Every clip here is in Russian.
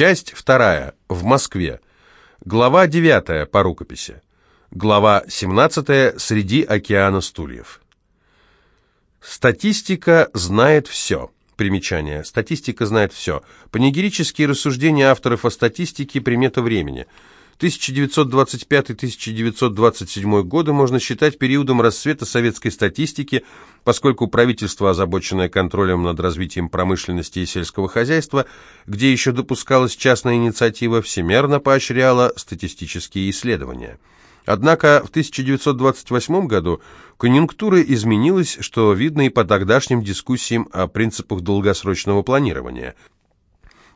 Часть вторая. В Москве. Глава 9 по рукописи. Глава 17 «Среди океана стульев». Статистика знает все. Примечание. Статистика знает все. Панегирические рассуждения авторов о статистике – примета времени – 1925-1927 годы можно считать периодом расцвета советской статистики, поскольку правительство, озабоченное контролем над развитием промышленности и сельского хозяйства, где еще допускалась частная инициатива, всемерно поощряло статистические исследования. Однако в 1928 году конъюнктура изменилась, что видно и по тогдашним дискуссиям о принципах долгосрочного планирования –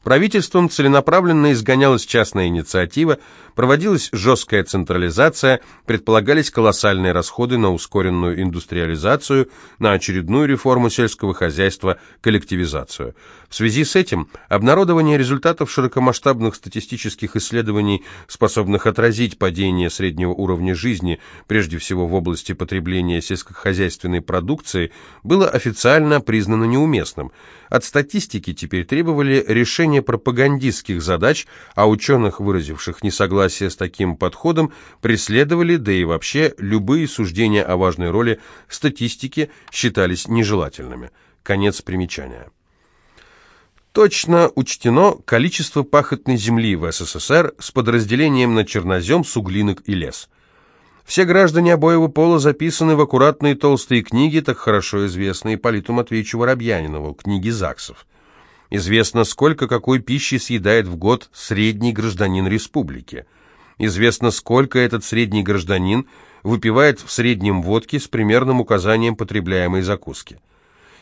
Правительством целенаправленно изгонялась частная инициатива, проводилась жесткая централизация, предполагались колоссальные расходы на ускоренную индустриализацию, на очередную реформу сельского хозяйства, коллективизацию. В связи с этим обнародование результатов широкомасштабных статистических исследований, способных отразить падение среднего уровня жизни, прежде всего в области потребления сельскохозяйственной продукции, было официально признано неуместным. От статистики теперь требовали решения пропагандистских задач, а ученых, выразивших несогласие с таким подходом, преследовали, да и вообще любые суждения о важной роли статистики считались нежелательными. Конец примечания. Точно учтено количество пахотной земли в СССР с подразделением на чернозем, суглинок и лес. Все граждане обоего пола записаны в аккуратные толстые книги, так хорошо известные Политу Матвеевичу Воробьянинову, книги ЗАГСов. Известно, сколько какой пищи съедает в год средний гражданин республики. Известно, сколько этот средний гражданин выпивает в среднем водки с примерным указанием потребляемой закуски.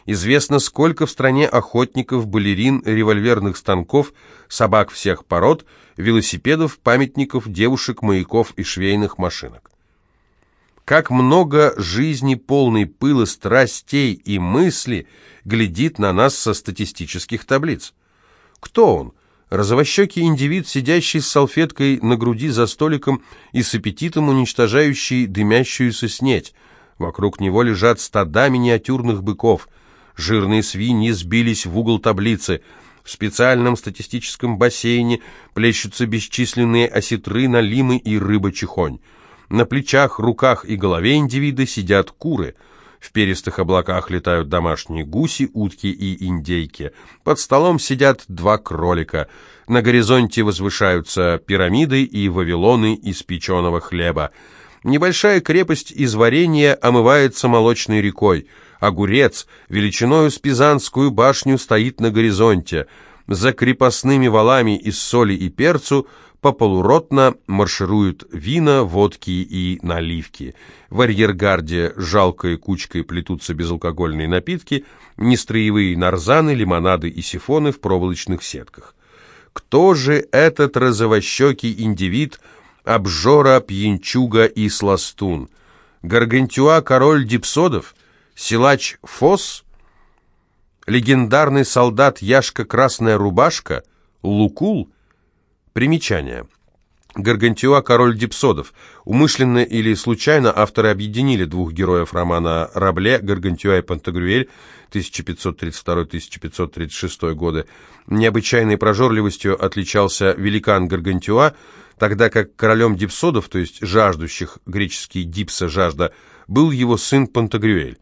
Известно, сколько в стране охотников, балерин, револьверных станков, собак всех пород, велосипедов, памятников, девушек, маяков и швейных машинок. Как много жизни, полной пыла, страстей и мысли глядит на нас со статистических таблиц. Кто он? Розовощекий индивид, сидящий с салфеткой на груди за столиком и с аппетитом уничтожающий дымящуюся снеть. Вокруг него лежат стада миниатюрных быков. Жирные свиньи сбились в угол таблицы. В специальном статистическом бассейне плещутся бесчисленные осетры, налимы и рыба-чехонь. На плечах, руках и голове индивида сидят куры. В перистых облаках летают домашние гуси, утки и индейки. Под столом сидят два кролика. На горизонте возвышаются пирамиды и вавилоны из печеного хлеба. Небольшая крепость из варенья омывается молочной рекой. Огурец, величиною с Пизанскую башню, стоит на горизонте. За крепостными валами из соли и перцу полуротно маршируют вина, водки и наливки. В арьергарде жалкой кучкой плетутся безалкогольные напитки, нестроевые нарзаны, лимонады и сифоны в проволочных сетках. Кто же этот розовощекий индивид, обжора, пьянчуга и сластун? Гаргантюа король дипсодов? Силач Фос? Легендарный солдат Яшка Красная Рубашка? Лукул? Примечание. Гаргантюа – король дипсодов. Умышленно или случайно авторы объединили двух героев романа Рабле, Гаргантюа и Пантагрюэль, 1532-1536 годы. Необычайной прожорливостью отличался великан Гаргантюа, тогда как королем дипсодов, то есть жаждущих, греческий дипса – жажда, был его сын Пантагрюэль.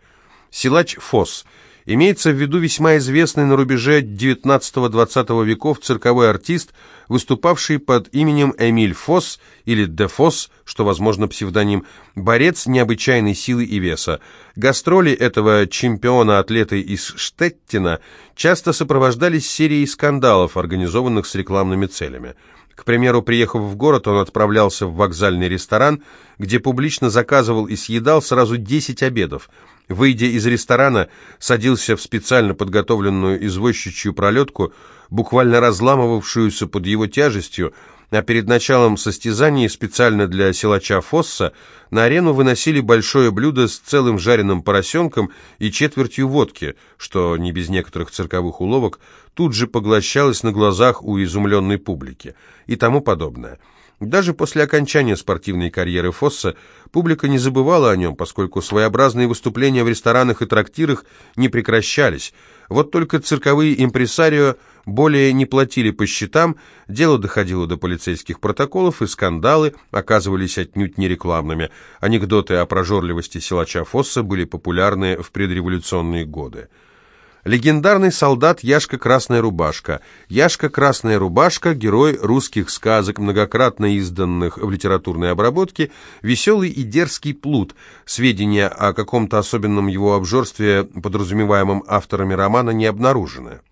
Силач Фос – Имеется в виду весьма известный на рубеже XIX-XX веков цирковой артист, выступавший под именем Эмиль Фосс или Де Фосс, что, возможно, псевдоним, борец необычайной силы и веса. Гастроли этого чемпиона-атлета из Штеттина часто сопровождались серией скандалов, организованных с рекламными целями. К примеру, приехав в город, он отправлялся в вокзальный ресторан, где публично заказывал и съедал сразу 10 обедов – Выйдя из ресторана, садился в специально подготовленную извозчичью пролетку, буквально разламывавшуюся под его тяжестью, а перед началом состязаний специально для силача Фосса на арену выносили большое блюдо с целым жареным поросенком и четвертью водки, что, не без некоторых цирковых уловок, тут же поглощалось на глазах у изумленной публики и тому подобное. Даже после окончания спортивной карьеры Фосса публика не забывала о нем, поскольку своеобразные выступления в ресторанах и трактирах не прекращались. Вот только цирковые импресарио более не платили по счетам, дело доходило до полицейских протоколов, и скандалы оказывались отнюдь не рекламными. Анекдоты о прожорливости силача Фосса были популярны в предреволюционные годы. Легендарный солдат Яшка Красная Рубашка. Яшка Красная Рубашка – герой русских сказок, многократно изданных в литературной обработке, веселый и дерзкий плут. Сведения о каком-то особенном его обжорстве, подразумеваемом авторами романа, не обнаружены.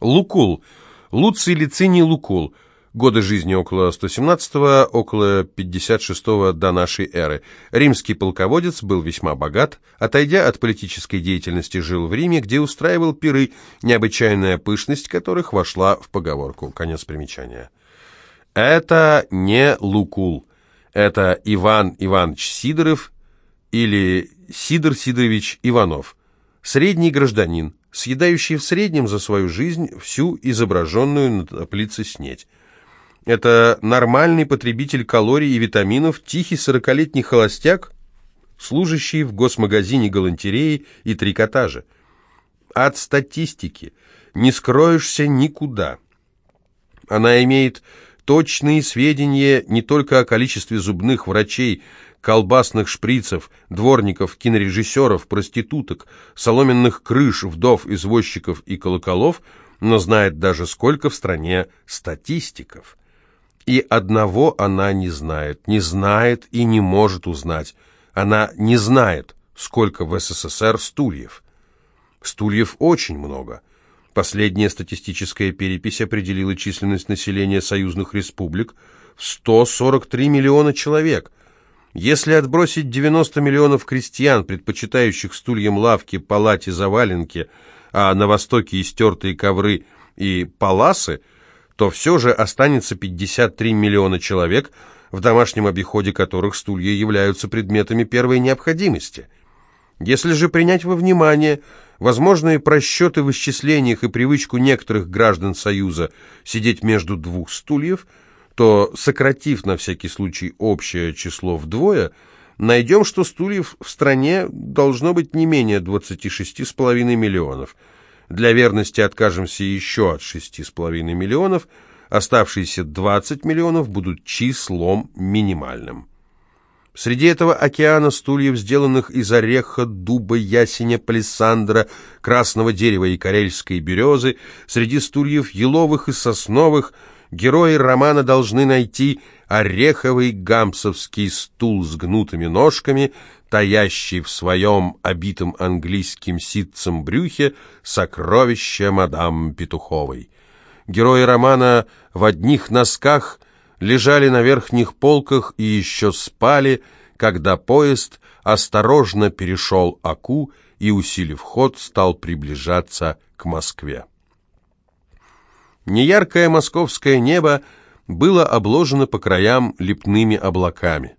Лукул. Луций Лициний Лукул – годы жизни около 117-го, около 56-го до нашей эры. Римский полководец был весьма богат, отойдя от политической деятельности, жил в Риме, где устраивал пиры, необычайная пышность которых вошла в поговорку. Конец примечания. Это не Лукул, это Иван Иванович Сидоров или Сидор Сидорович Иванов, средний гражданин, съедающий в среднем за свою жизнь всю изображенную на таблице снеть. Это нормальный потребитель калорий и витаминов, тихий сорокалетний холостяк, служащий в госмагазине галантереи и трикотажа. От статистики не скроешься никуда. Она имеет точные сведения не только о количестве зубных врачей, колбасных шприцев, дворников, кинорежиссеров, проституток, соломенных крыш, вдов, извозчиков и колоколов, но знает даже сколько в стране статистиков. И одного она не знает, не знает и не может узнать. Она не знает, сколько в СССР стульев. Стульев очень много. Последняя статистическая перепись определила численность населения союзных республик в 143 миллиона человек. Если отбросить 90 миллионов крестьян, предпочитающих стульям лавки, палате, заваленки, а на востоке истертые ковры и паласы – то все же останется 53 миллиона человек, в домашнем обиходе которых стулья являются предметами первой необходимости. Если же принять во внимание возможные просчеты в исчислениях и привычку некоторых граждан Союза сидеть между двух стульев, то, сократив на всякий случай общее число вдвое, найдем, что стульев в стране должно быть не менее 26,5 миллионов – для верности откажемся еще от 6,5 миллионов, оставшиеся 20 миллионов будут числом минимальным. Среди этого океана стульев, сделанных из ореха, дуба, ясеня, палисандра, красного дерева и карельской березы, среди стульев еловых и сосновых, герои романа должны найти ореховый гамсовский стул с гнутыми ножками, таящий в своем обитом английским ситцем брюхе сокровище мадам Петуховой. Герои романа в одних носках лежали на верхних полках и еще спали, когда поезд осторожно перешел Аку и, усилив ход, стал приближаться к Москве. Неяркое московское небо было обложено по краям лепными облаками.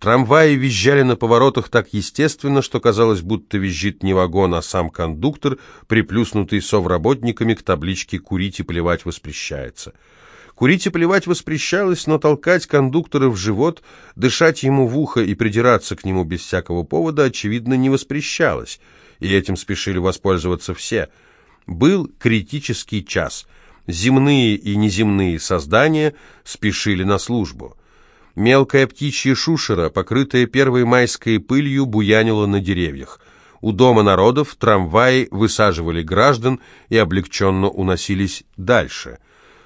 Трамваи визжали на поворотах так естественно, что казалось, будто визжит не вагон, а сам кондуктор, приплюснутый совработниками к табличке «Курить и плевать воспрещается». Курить и плевать воспрещалось, но толкать кондуктора в живот, дышать ему в ухо и придираться к нему без всякого повода, очевидно, не воспрещалось, и этим спешили воспользоваться все. Был критический час. Земные и неземные создания спешили на службу. Мелкая птичья шушера, покрытая первой майской пылью, буянила на деревьях. У Дома народов трамваи высаживали граждан и облегченно уносились дальше.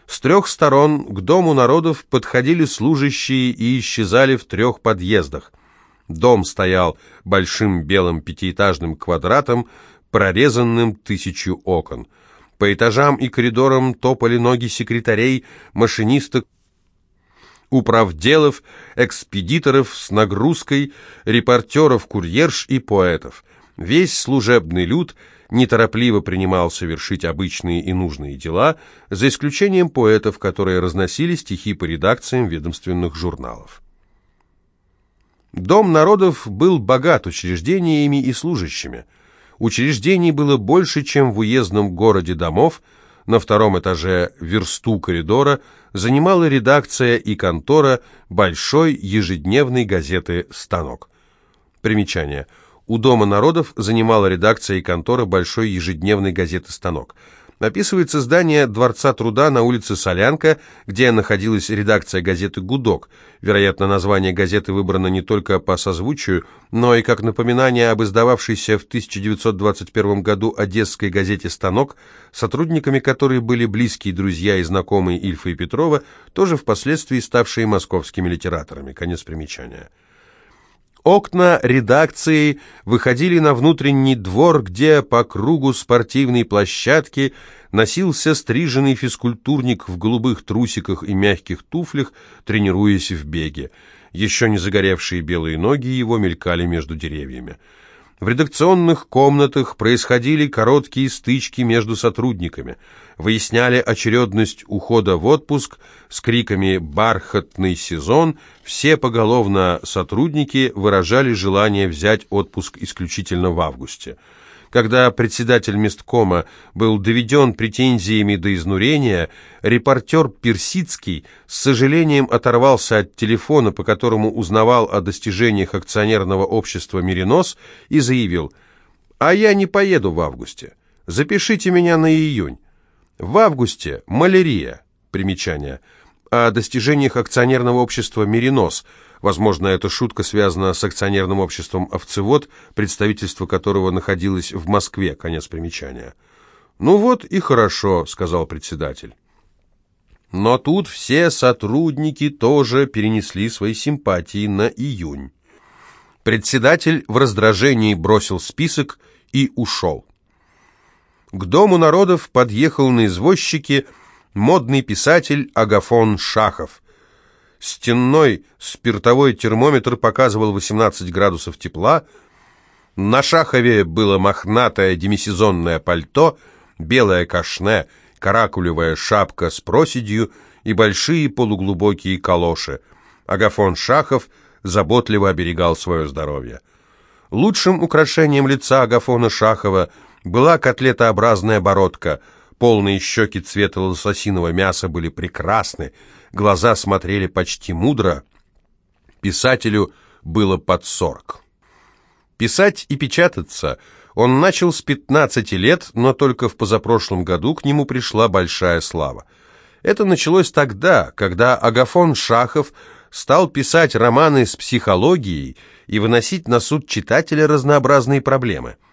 С трех сторон к Дому народов подходили служащие и исчезали в трех подъездах. Дом стоял большим белым пятиэтажным квадратом, прорезанным тысячу окон. По этажам и коридорам топали ноги секретарей, машинисток, управделов, экспедиторов с нагрузкой, репортеров, курьерш и поэтов. Весь служебный люд неторопливо принимал совершить обычные и нужные дела, за исключением поэтов, которые разносили стихи по редакциям ведомственных журналов. Дом народов был богат учреждениями и служащими. Учреждений было больше, чем в уездном городе домов, на втором этаже версту коридора занимала редакция и контора большой ежедневной газеты «Станок». Примечание. У Дома народов занимала редакция и контора большой ежедневной газеты «Станок». Описывается здание Дворца труда на улице Солянка, где находилась редакция газеты «Гудок». Вероятно, название газеты выбрано не только по созвучию, но и как напоминание об издававшейся в 1921 году одесской газете «Станок», сотрудниками которой были близкие друзья и знакомые Ильфа и Петрова, тоже впоследствии ставшие московскими литераторами. Конец примечания. Окна редакции выходили на внутренний двор, где по кругу спортивной площадки носился стриженный физкультурник в голубых трусиках и мягких туфлях, тренируясь в беге. Еще не загоревшие белые ноги его мелькали между деревьями. В редакционных комнатах происходили короткие стычки между сотрудниками. Выясняли очередность ухода в отпуск с криками «Бархатный сезон!». Все поголовно сотрудники выражали желание взять отпуск исключительно в августе. Когда председатель месткома был доведен претензиями до изнурения, репортер Персидский с сожалением оторвался от телефона, по которому узнавал о достижениях акционерного общества «Миренос» и заявил «А я не поеду в августе. Запишите меня на июнь. В августе малярия». Примечание. О достижениях акционерного общества «Миренос» Возможно, эта шутка связана с акционерным обществом «Овцевод», представительство которого находилось в Москве. Конец примечания. «Ну вот и хорошо», — сказал председатель. Но тут все сотрудники тоже перенесли свои симпатии на июнь. Председатель в раздражении бросил список и ушел. К Дому народов подъехал на извозчике модный писатель Агафон Шахов, Стенной спиртовой термометр показывал 18 градусов тепла. На Шахове было мохнатое демисезонное пальто, белое кашне, каракулевая шапка с проседью и большие полуглубокие калоши. Агафон Шахов заботливо оберегал свое здоровье. Лучшим украшением лица Агафона Шахова была котлетообразная бородка. Полные щеки цвета лососиного мяса были прекрасны, глаза смотрели почти мудро. Писателю было под сорок. Писать и печататься он начал с 15 лет, но только в позапрошлом году к нему пришла большая слава. Это началось тогда, когда Агафон Шахов стал писать романы с психологией и выносить на суд читателя разнообразные проблемы –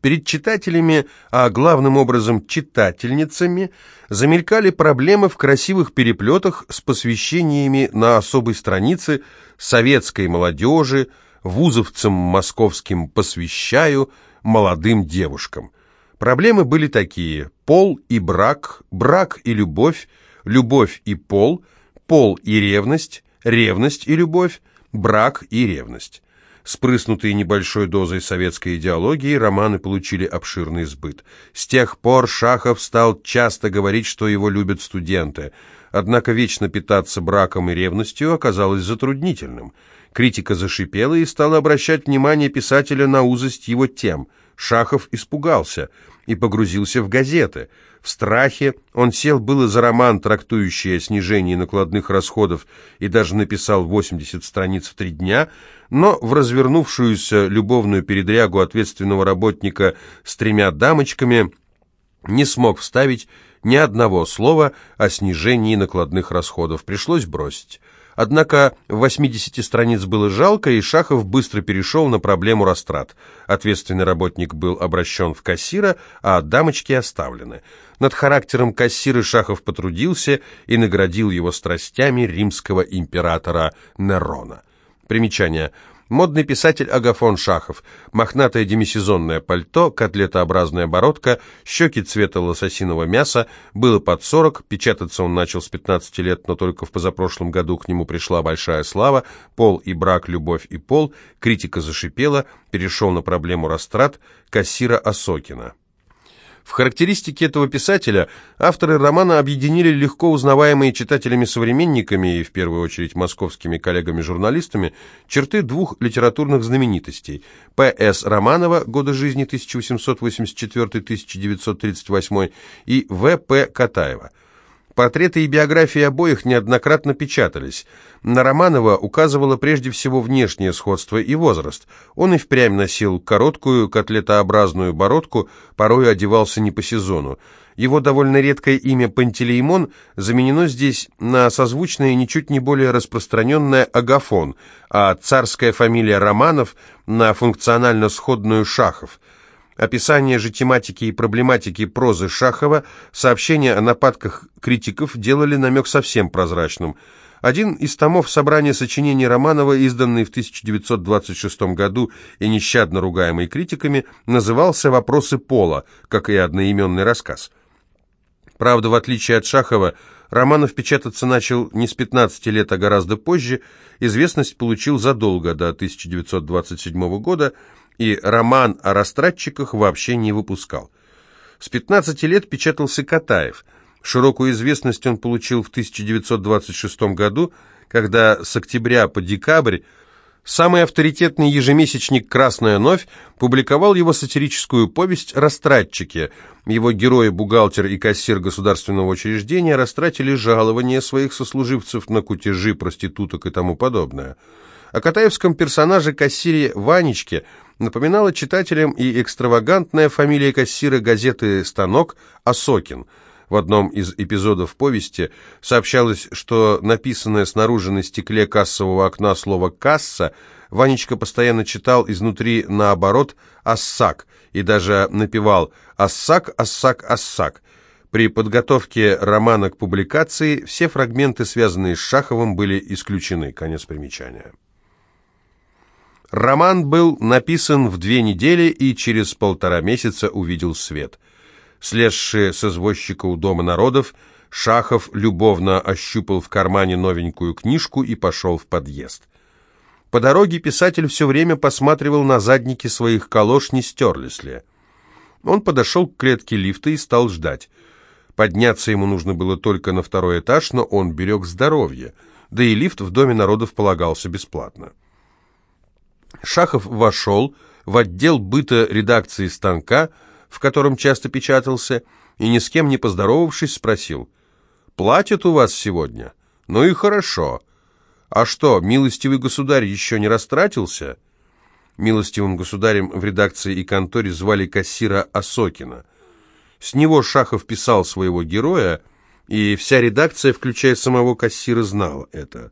Перед читателями, а главным образом читательницами, замелькали проблемы в красивых переплетах с посвящениями на особой странице советской молодежи, вузовцам московским посвящаю, молодым девушкам. Проблемы были такие – пол и брак, брак и любовь, любовь и пол, пол и ревность, ревность и любовь, брак и ревность. Спрыснутые небольшой дозой советской идеологии, романы получили обширный сбыт. С тех пор Шахов стал часто говорить, что его любят студенты. Однако вечно питаться браком и ревностью оказалось затруднительным. Критика зашипела и стала обращать внимание писателя на узость его тем. Шахов испугался и погрузился в газеты – в страхе он сел было за роман, трактующий о снижении накладных расходов, и даже написал 80 страниц в три дня, но в развернувшуюся любовную передрягу ответственного работника с тремя дамочками не смог вставить ни одного слова о снижении накладных расходов. Пришлось бросить. Однако 80 страниц было жалко, и Шахов быстро перешел на проблему растрат. Ответственный работник был обращен в кассира, а дамочки оставлены. Над характером кассира Шахов потрудился и наградил его страстями римского императора Нерона. Примечание – Модный писатель Агафон Шахов. Мохнатое демисезонное пальто, котлетообразная бородка, щеки цвета лососиного мяса. Было под 40, печататься он начал с 15 лет, но только в позапрошлом году к нему пришла большая слава. Пол и брак, любовь и пол. Критика зашипела, перешел на проблему растрат. Кассира Осокина. В характеристике этого писателя авторы романа объединили легко узнаваемые читателями-современниками и, в первую очередь, московскими коллегами-журналистами черты двух литературных знаменитостей – П.С. Романова, годы жизни 1884-1938, и В.П. Катаева – Портреты и биографии обоих неоднократно печатались. На Романова указывало прежде всего внешнее сходство и возраст. Он и впрямь носил короткую, котлетообразную бородку, порой одевался не по сезону. Его довольно редкое имя Пантелеймон заменено здесь на созвучное ничуть не более распространенное Агафон, а царская фамилия Романов на функционально сходную Шахов – Описание же тематики и проблематики прозы Шахова, сообщения о нападках критиков делали намек совсем прозрачным. Один из томов собрания сочинений Романова, изданный в 1926 году и нещадно ругаемый критиками, назывался «Вопросы пола», как и одноименный рассказ. Правда, в отличие от Шахова, Романов печататься начал не с 15 лет, а гораздо позже, известность получил задолго до 1927 года, и роман о растратчиках вообще не выпускал. С 15 лет печатался Катаев. Широкую известность он получил в 1926 году, когда с октября по декабрь самый авторитетный ежемесячник «Красная новь» публиковал его сатирическую повесть «Растратчики». Его герои, бухгалтер и кассир государственного учреждения растратили жалования своих сослуживцев на кутежи, проституток и тому подобное. О катаевском персонаже кассире Ванечке – напоминала читателям и экстравагантная фамилия кассира газеты «Станок» Осокин. В одном из эпизодов повести сообщалось, что написанное снаружи на стекле кассового окна слово «касса» Ванечка постоянно читал изнутри наоборот «ассак» и даже напевал «ассак, ассак, ассак». При подготовке романа к публикации все фрагменты, связанные с Шаховым, были исключены. Конец примечания. Роман был написан в две недели и через полтора месяца увидел свет. Слезший с извозчика у Дома народов, Шахов любовно ощупал в кармане новенькую книжку и пошел в подъезд. По дороге писатель все время посматривал на задники своих колош, не стерлись ли. Он подошел к клетке лифта и стал ждать. Подняться ему нужно было только на второй этаж, но он берег здоровье, да и лифт в Доме народов полагался бесплатно. Шахов вошел в отдел быта редакции «Станка», в котором часто печатался, и ни с кем не поздоровавшись спросил, «Платят у вас сегодня? Ну и хорошо. А что, милостивый государь еще не растратился?» Милостивым государем в редакции и конторе звали кассира Осокина. С него Шахов писал своего героя, и вся редакция, включая самого кассира, знала это.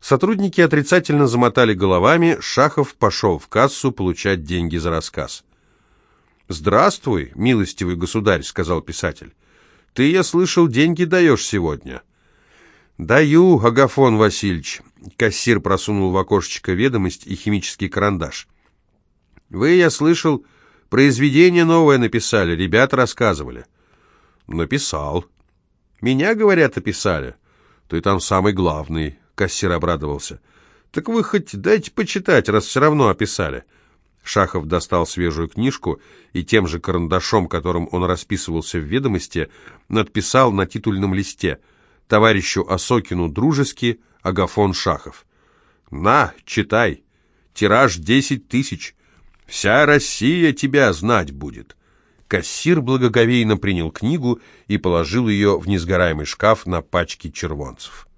Сотрудники отрицательно замотали головами, Шахов пошел в кассу получать деньги за рассказ. «Здравствуй, милостивый государь», — сказал писатель. «Ты, я слышал, деньги даешь сегодня». «Даю, Агафон Васильевич», — кассир просунул в окошечко ведомость и химический карандаш. «Вы, я слышал, произведение новое написали, ребята рассказывали». «Написал». «Меня, говорят, описали». «Ты там самый главный». Кассир обрадовался. «Так вы хоть дайте почитать, раз все равно описали». Шахов достал свежую книжку и тем же карандашом, которым он расписывался в ведомости, надписал на титульном листе «Товарищу Осокину дружески Агафон Шахов». «На, читай. Тираж десять тысяч. Вся Россия тебя знать будет». Кассир благоговейно принял книгу и положил ее в несгораемый шкаф на пачки червонцев.